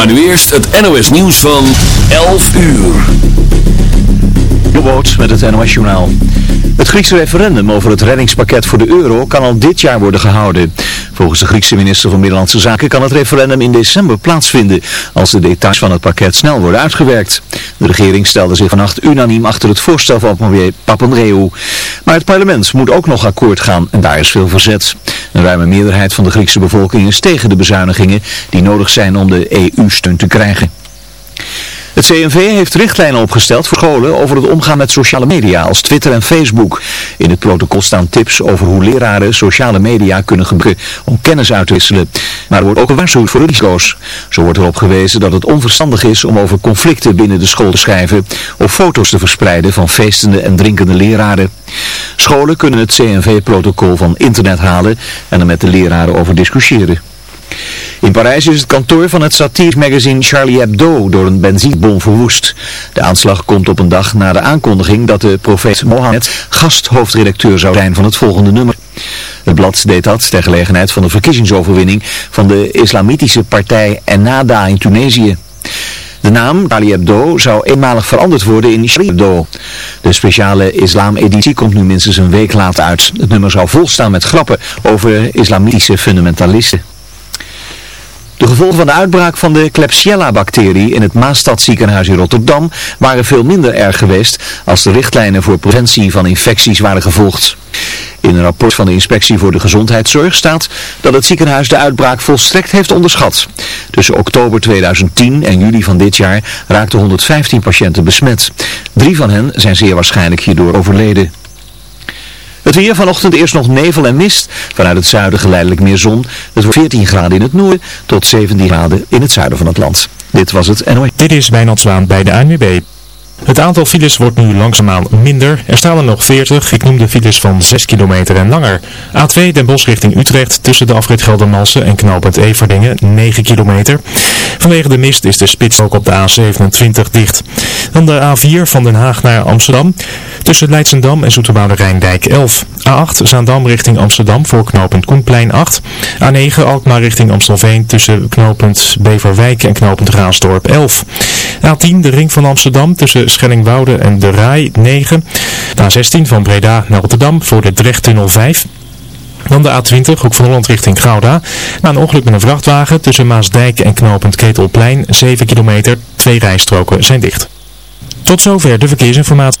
Maar nu eerst het NOS nieuws van 11 uur. Jobboot met het NOS journaal. Het Griekse referendum over het reddingspakket voor de euro kan al dit jaar worden gehouden. Volgens de Griekse minister van Binnenlandse Zaken kan het referendum in december plaatsvinden, als de details van het pakket snel worden uitgewerkt. De regering stelde zich vannacht unaniem achter het voorstel van Papandreou. Maar het parlement moet ook nog akkoord gaan en daar is veel verzet. Een ruime meerderheid van de Griekse bevolking is tegen de bezuinigingen die nodig zijn om de EU-steun te krijgen. Het CNV heeft richtlijnen opgesteld voor scholen over het omgaan met sociale media als Twitter en Facebook. In het protocol staan tips over hoe leraren sociale media kunnen gebruiken om kennis uit te wisselen. Maar er wordt ook gewaarschuwd voor risico's. Zo wordt erop gewezen dat het onverstandig is om over conflicten binnen de school te schrijven of foto's te verspreiden van feestende en drinkende leraren. Scholen kunnen het CNV-protocol van internet halen en er met de leraren over discussiëren. In Parijs is het kantoor van het satiremagazine Charlie Hebdo door een benzinebom verwoest. De aanslag komt op een dag na de aankondiging dat de profeet Mohammed gasthoofdredacteur zou zijn van het volgende nummer. Het blad deed dat ter gelegenheid van de verkiezingsoverwinning van de islamitische partij Ennahda in Tunesië. De naam Charlie Hebdo zou eenmalig veranderd worden in Charlie Hebdo. De speciale islameditie komt nu minstens een week later uit. Het nummer zou volstaan met grappen over islamitische fundamentalisten. De gevolgen van de uitbraak van de Klebsiella-bacterie in het Maastadziekenhuis in Rotterdam waren veel minder erg geweest als de richtlijnen voor preventie van infecties waren gevolgd. In een rapport van de Inspectie voor de Gezondheidszorg staat dat het ziekenhuis de uitbraak volstrekt heeft onderschat. Tussen oktober 2010 en juli van dit jaar raakten 115 patiënten besmet. Drie van hen zijn zeer waarschijnlijk hierdoor overleden. Het weer vanochtend eerst nog nevel en mist. Vanuit het zuiden geleidelijk meer zon. Het wordt 14 graden in het noorden tot 17 graden in het zuiden van het land. Dit was het NOS. Dit is Wijnand Zwaan bij de ANWB. Het aantal files wordt nu langzaamaan minder. Er staan er nog 40. Ik noem de files van 6 kilometer en langer. A2 Den Bosch richting Utrecht tussen de afrit Geldermalsen en knooppunt Everdingen 9 kilometer. Vanwege de mist is de spits ook op de A27 dicht. Dan de A4 van Den Haag naar Amsterdam. Tussen Leidsendam en Zoeterwoude Rijndijk 11. A8 Zaandam richting Amsterdam voor knooppunt Koenplein 8. A9 Alkmaar richting Amstelveen tussen knooppunt Beverwijk en knooppunt Raasdorp 11. A10 de ring van Amsterdam tussen Schellingwoude en de Rai 9. A16 van Breda naar Rotterdam voor de Drechttunnel 5. Dan de A20, hoek van Holland richting Gouda. Na een ongeluk met een vrachtwagen tussen Maasdijk en knooppunt Ketelplein, 7 kilometer. Twee rijstroken zijn dicht. Tot zover de verkeersinformatie.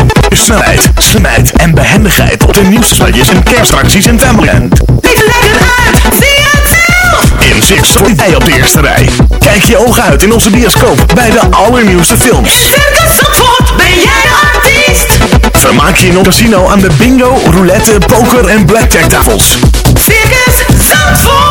Snelheid, slimheid en behendigheid op de nieuwste spelletjes en kerstacties in Familyland. Leef lekker uit. Zie het zelf. In Six voor jij op de eerste rij. Kijk je ogen uit in onze bioscoop bij de allernieuwste films. In Circus Zandvoort ben jij de artiest. Vermaak je in ons casino aan de bingo, roulette, poker en blackjack tafels. Circus Zandvoort.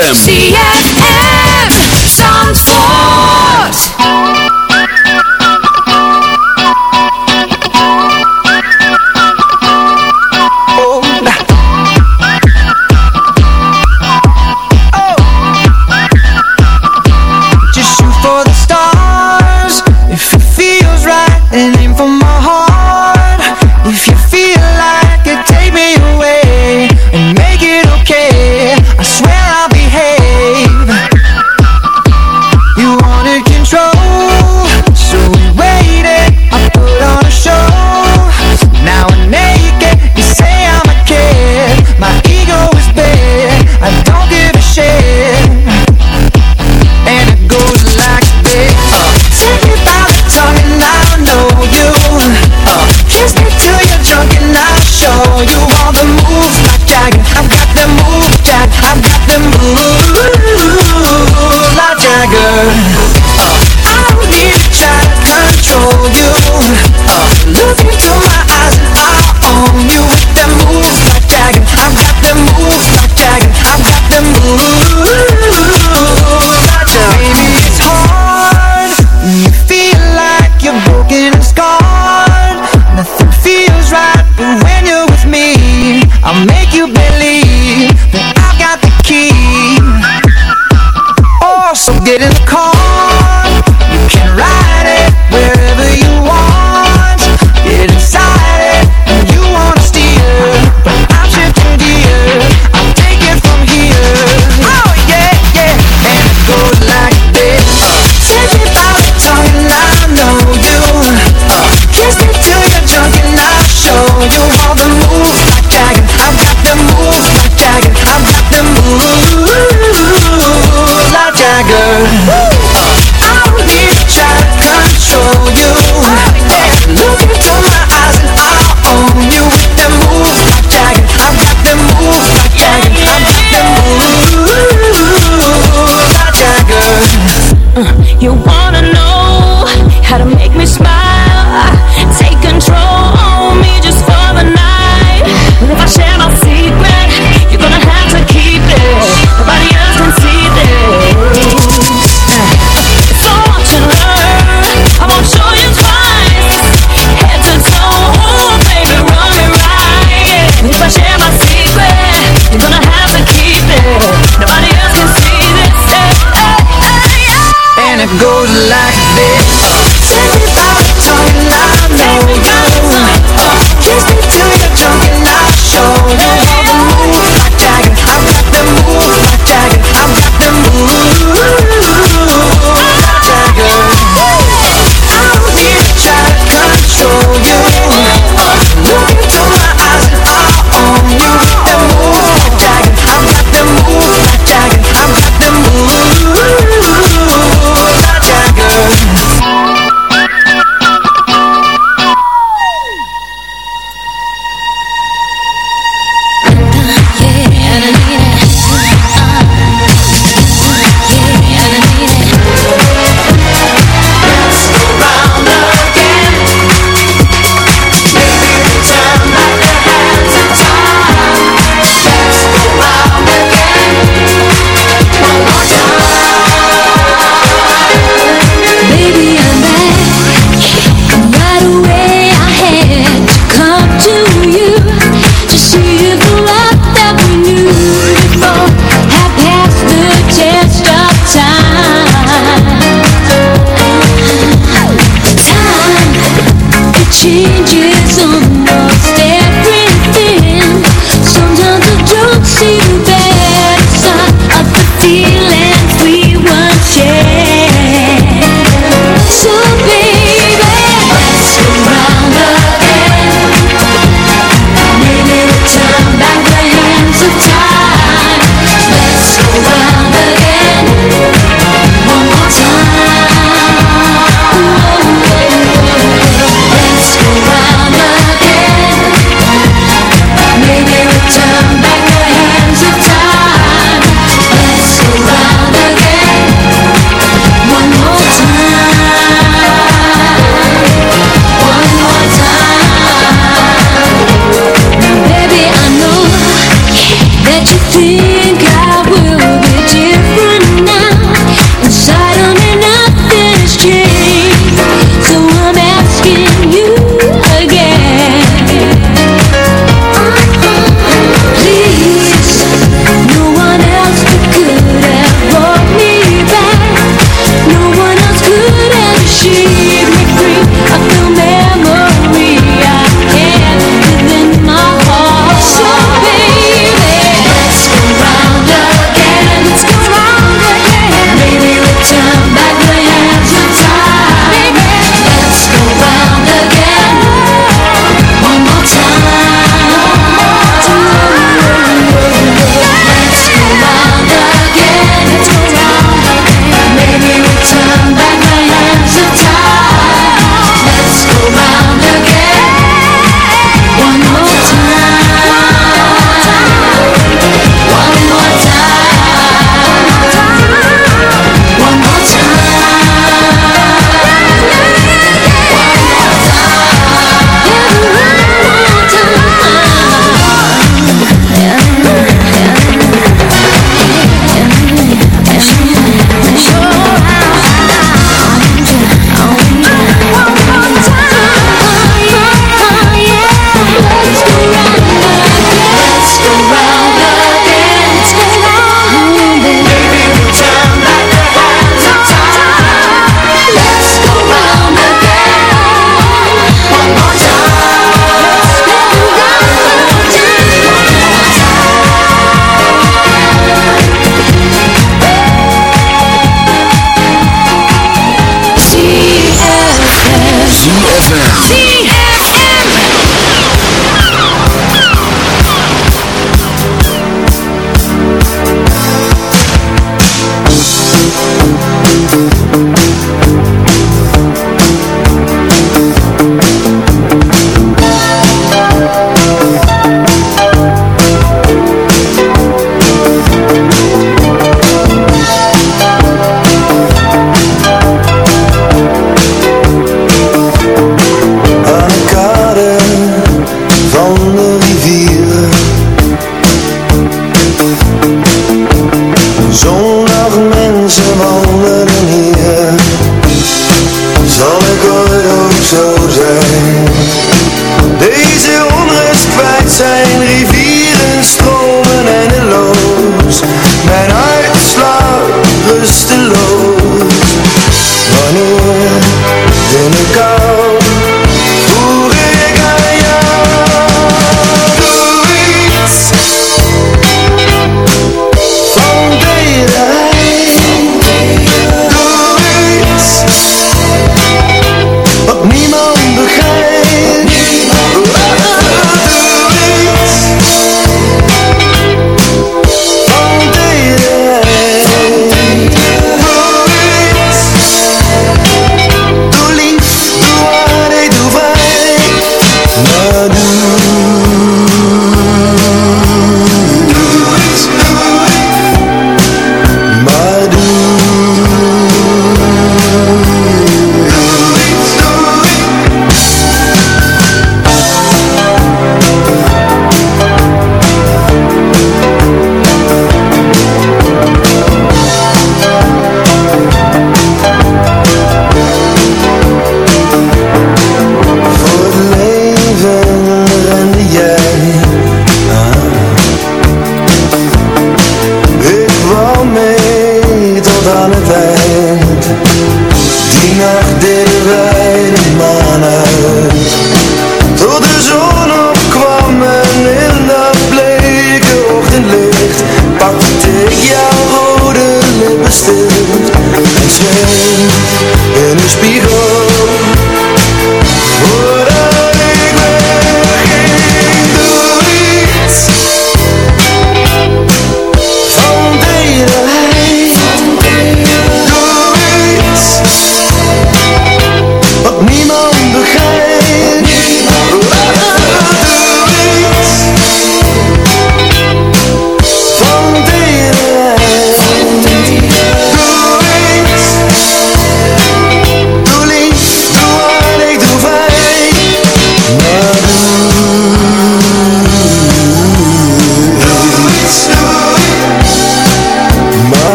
ZFM.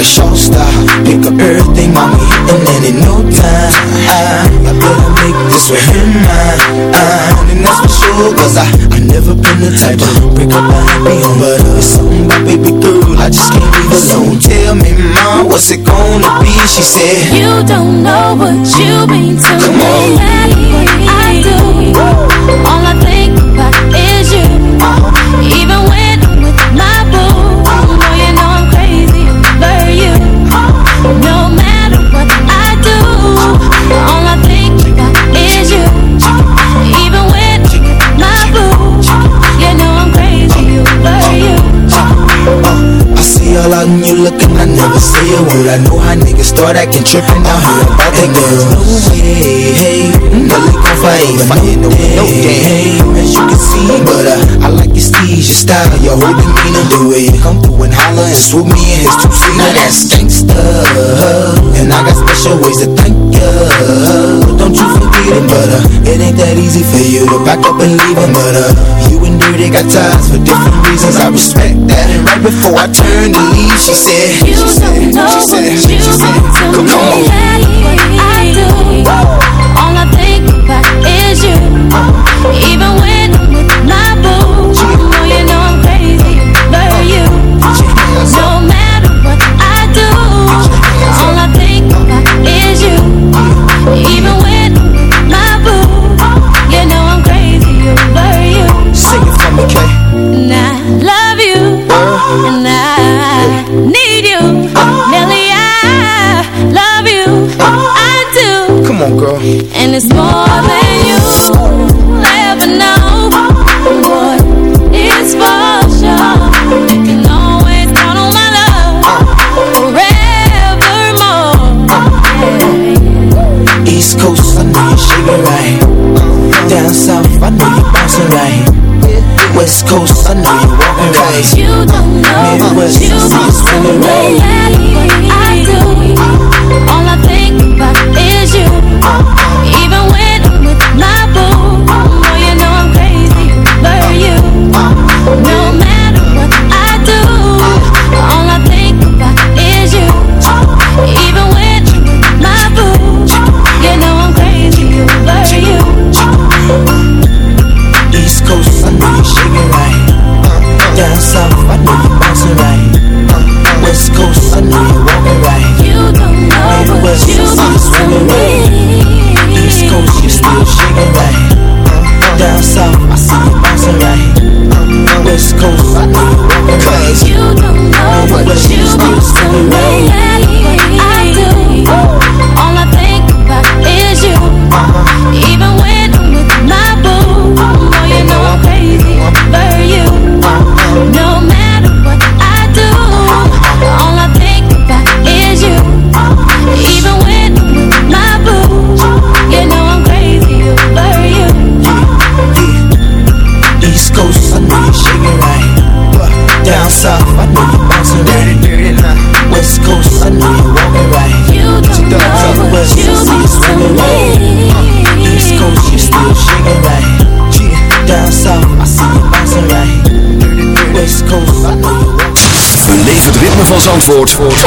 A show star. Pick up everything, mommy, and then in no time, I, I better make this with him mine. Uh, and that's for sure, cause I, I never been the type to break up home. But uh, it's something about baby girl, I just can't leave alone. Tell me, mom, what's it gonna be? She said, You don't know what you mean to Come me. on. I do. I know how niggas start acting trippin'. I heard about that girl. No way, hey, Nelly gon' fight, fight no, no day. Hey, as you can see, but uh, I like steez, your style, your whole demeanor, the way you come through and holler and swoop me in his two seater. Now that's gangsta, and I got special ways to thank ya. Don't you forget it, but uh, it ain't that easy for you to back up and leave him, but uh, you and Dirty got ties for different reasons. I respect that, and right before I turned to leave, she said, You don't know she said, what you she said, come me. on. I do. All I think about is you. Even and I need you, Nelly. I love you, I do, Come on, girl. and it's more than you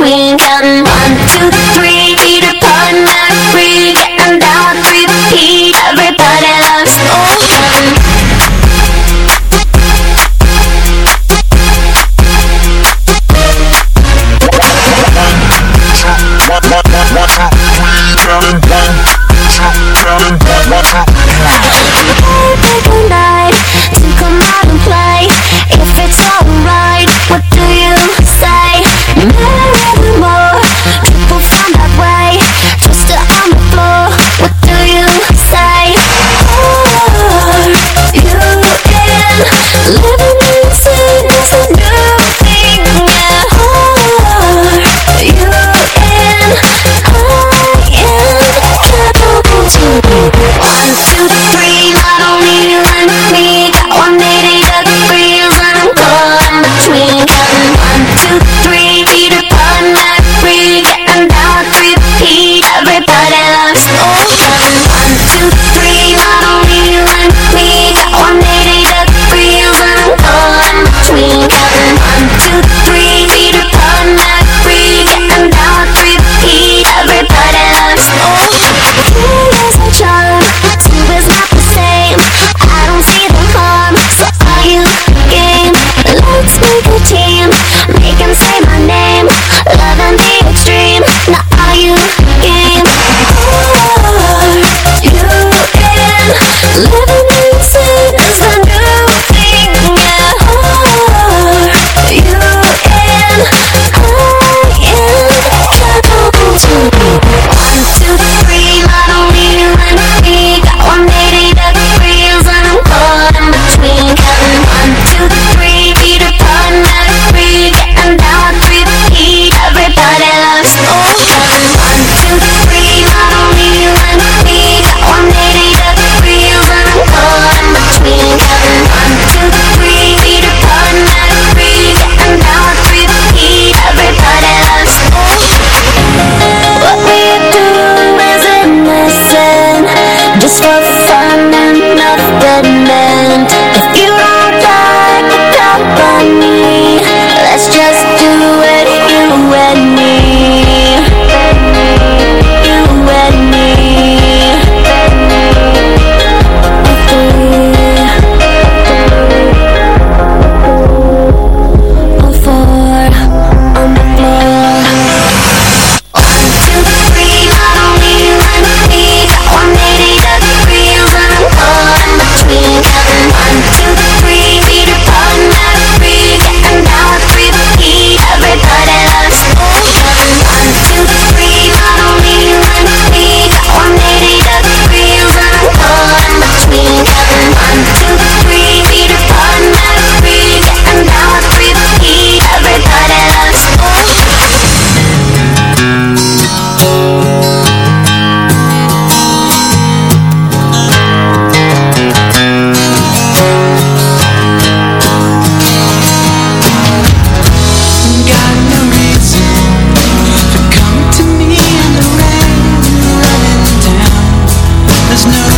We one, one, two, three. no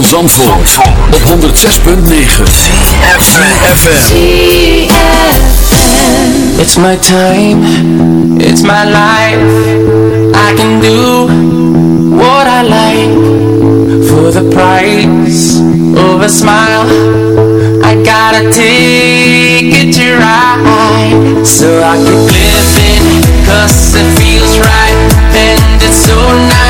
van Zandvoort, op 106.9 CFFM It's my time, it's my life. I can do what I like for the price of a smile. I got a ticket to ride, so I keep living, cause it feels right, and it's so nice,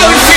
Wow.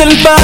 and buy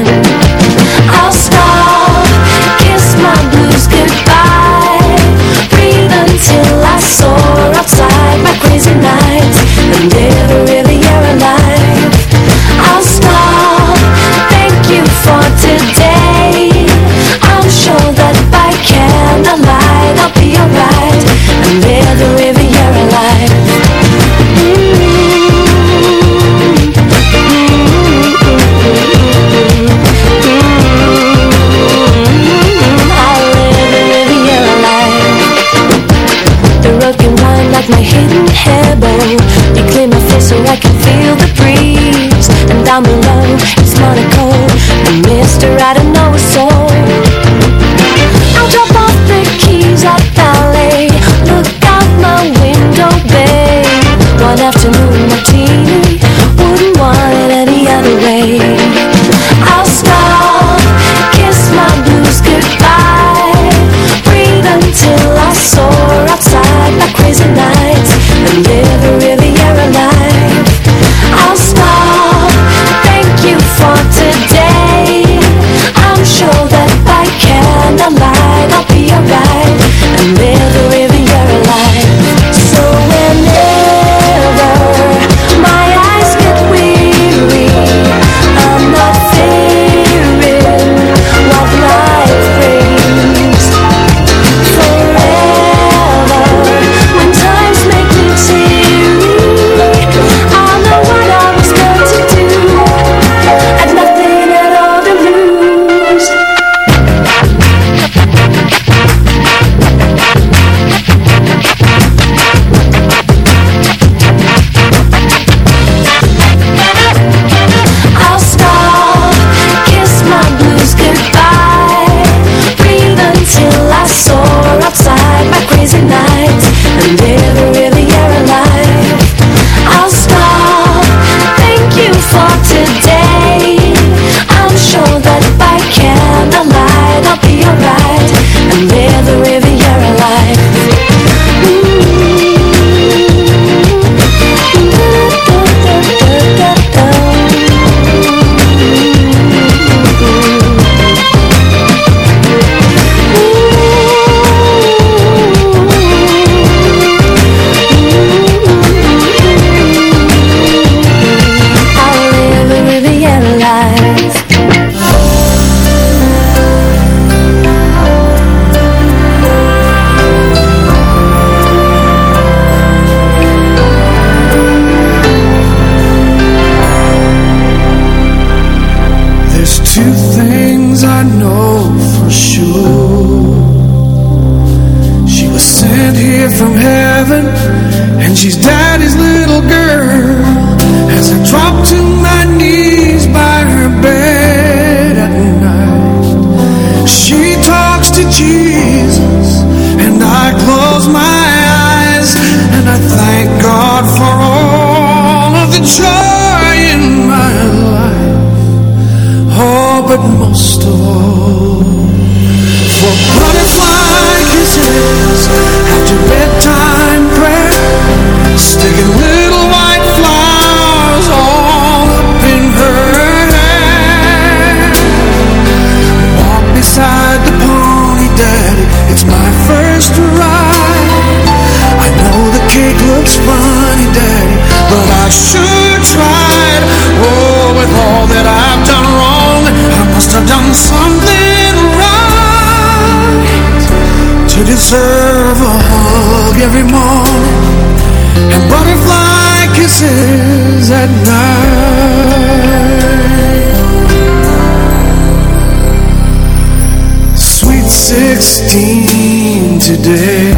16 today.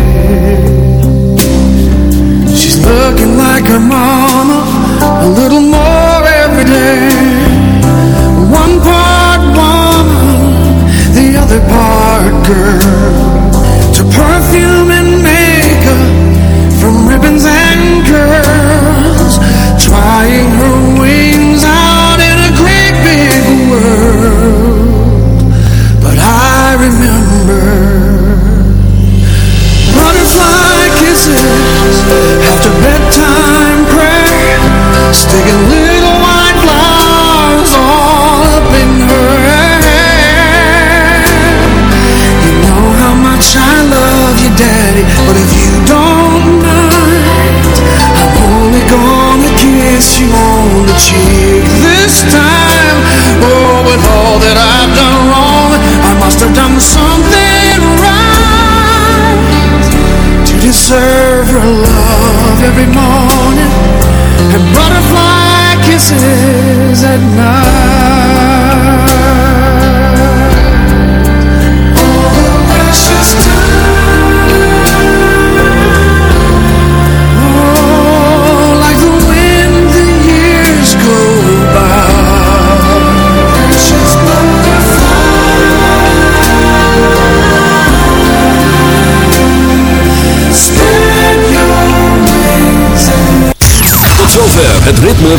She's looking like her mom.